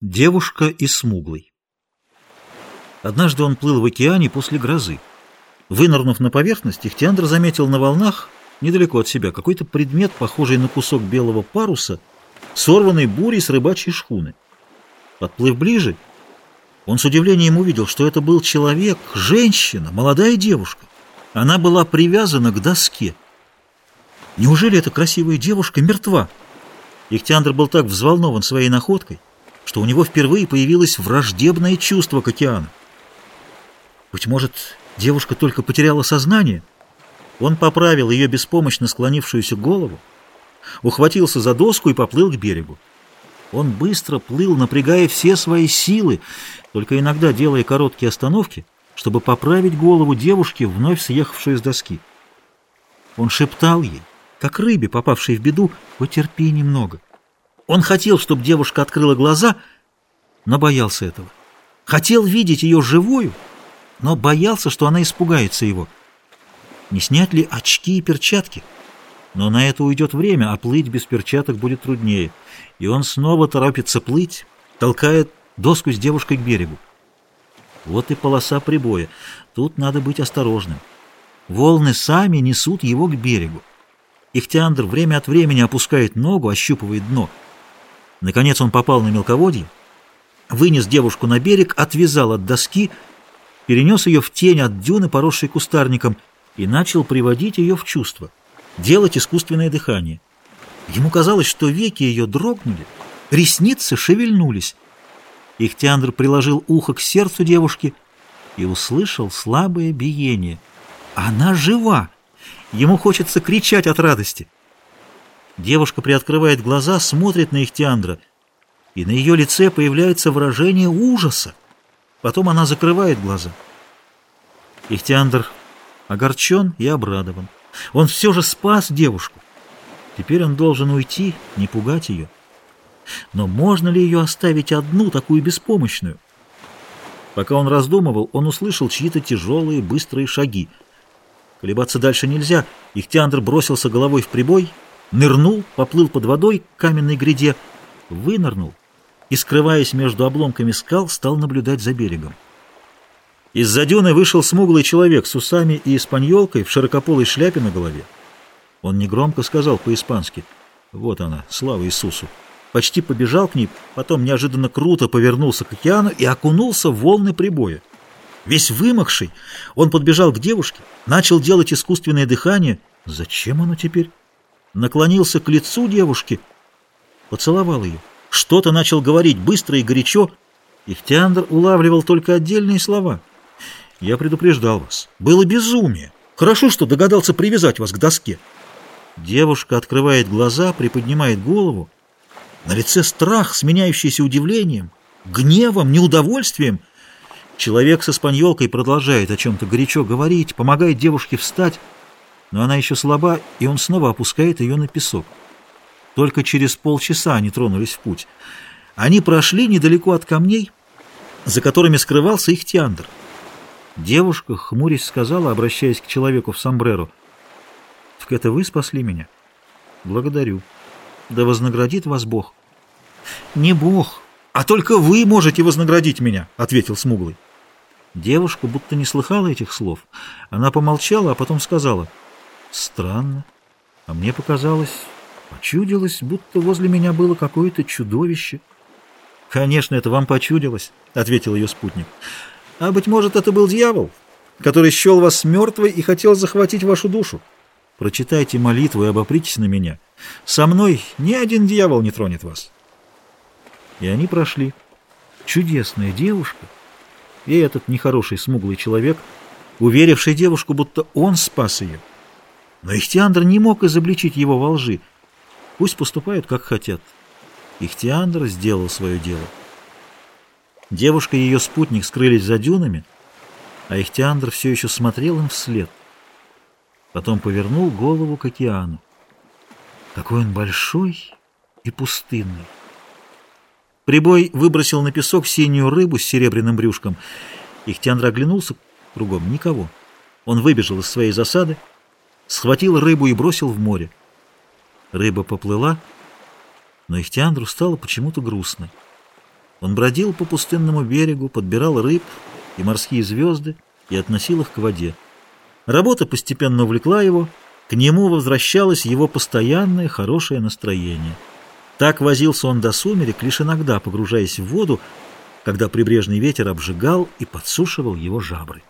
Девушка и смуглый. Однажды он плыл в океане после грозы. Вынырнув на поверхность, Ихтиандр заметил на волнах, недалеко от себя, какой-то предмет, похожий на кусок белого паруса, сорванный бурей с рыбачьей шхуны. Подплыв ближе, он с удивлением увидел, что это был человек, женщина, молодая девушка. Она была привязана к доске. Неужели эта красивая девушка мертва? Ихтиандр был так взволнован своей находкой, что у него впервые появилось враждебное чувство к океану. Быть может, девушка только потеряла сознание? Он поправил ее беспомощно склонившуюся голову, ухватился за доску и поплыл к берегу. Он быстро плыл, напрягая все свои силы, только иногда делая короткие остановки, чтобы поправить голову девушки, вновь съехавшей с доски. Он шептал ей, как рыбе, попавшей в беду, «Потерпи немного». Он хотел, чтобы девушка открыла глаза, но боялся этого. Хотел видеть ее живую, но боялся, что она испугается его. Не снять ли очки и перчатки? Но на это уйдет время, а плыть без перчаток будет труднее. И он снова торопится плыть, толкает доску с девушкой к берегу. Вот и полоса прибоя. Тут надо быть осторожным. Волны сами несут его к берегу. Ихтиандр время от времени опускает ногу, ощупывает дно — Наконец он попал на мелководье, вынес девушку на берег, отвязал от доски, перенес ее в тень от дюны, поросшей кустарником, и начал приводить ее в чувство, делать искусственное дыхание. Ему казалось, что веки ее дрогнули, ресницы шевельнулись. Ихтиандр приложил ухо к сердцу девушки и услышал слабое биение. Она жива! Ему хочется кричать от радости. Девушка приоткрывает глаза, смотрит на Ихтиандра, и на ее лице появляется выражение ужаса. Потом она закрывает глаза. Ихтиандр огорчен и обрадован. Он все же спас девушку. Теперь он должен уйти, не пугать ее. Но можно ли ее оставить одну, такую беспомощную? Пока он раздумывал, он услышал чьи-то тяжелые, быстрые шаги. Колебаться дальше нельзя. Ихтиандр бросился головой в прибой — нырнул, поплыл под водой к каменной гряде, вынырнул и, скрываясь между обломками скал, стал наблюдать за берегом. Из-за дюны вышел смуглый человек с усами и испаньолкой в широкополой шляпе на голове. Он негромко сказал по-испански «Вот она, слава Иисусу!» Почти побежал к ней, потом неожиданно круто повернулся к океану и окунулся в волны прибоя. Весь вымокший, он подбежал к девушке, начал делать искусственное дыхание. Зачем оно теперь? Наклонился к лицу девушки, поцеловал ее. Что-то начал говорить быстро и горячо. Ихтиандр улавливал только отдельные слова. «Я предупреждал вас. Было безумие. Хорошо, что догадался привязать вас к доске». Девушка открывает глаза, приподнимает голову. На лице страх, сменяющийся удивлением, гневом, неудовольствием. Человек со спаньолкой продолжает о чем-то горячо говорить, помогает девушке встать но она еще слаба, и он снова опускает ее на песок. Только через полчаса они тронулись в путь. Они прошли недалеко от камней, за которыми скрывался их Тиандр. Девушка, хмурясь, сказала, обращаясь к человеку в сомбреро, «Так это вы спасли меня?» «Благодарю. Да вознаградит вас Бог». «Не Бог, а только вы можете вознаградить меня», — ответил Смуглый. Девушка будто не слыхала этих слов. Она помолчала, а потом сказала, Странно. А мне показалось, почудилось, будто возле меня было какое-то чудовище. Конечно, это вам почудилось, ответил ее спутник. А быть может, это был дьявол, который счел вас мертвой и хотел захватить вашу душу. Прочитайте молитву и обопритесь на меня. Со мной ни один дьявол не тронет вас. И они прошли. Чудесная девушка и этот нехороший смуглый человек, уверивший девушку, будто он спас ее. Но Ихтиандр не мог изобличить его во лжи. Пусть поступают, как хотят. Ихтиандр сделал свое дело. Девушка и ее спутник скрылись за дюнами, а Ихтиандр все еще смотрел им вслед. Потом повернул голову к океану. Какой он большой и пустынный. Прибой выбросил на песок синюю рыбу с серебряным брюшком. Ихтиандр оглянулся, кругом никого. Он выбежал из своей засады, схватил рыбу и бросил в море. Рыба поплыла, но Ихтиандру стало почему-то грустно. Он бродил по пустынному берегу, подбирал рыб и морские звезды и относил их к воде. Работа постепенно увлекла его, к нему возвращалось его постоянное хорошее настроение. Так возился он до сумерек, лишь иногда погружаясь в воду, когда прибрежный ветер обжигал и подсушивал его жабры.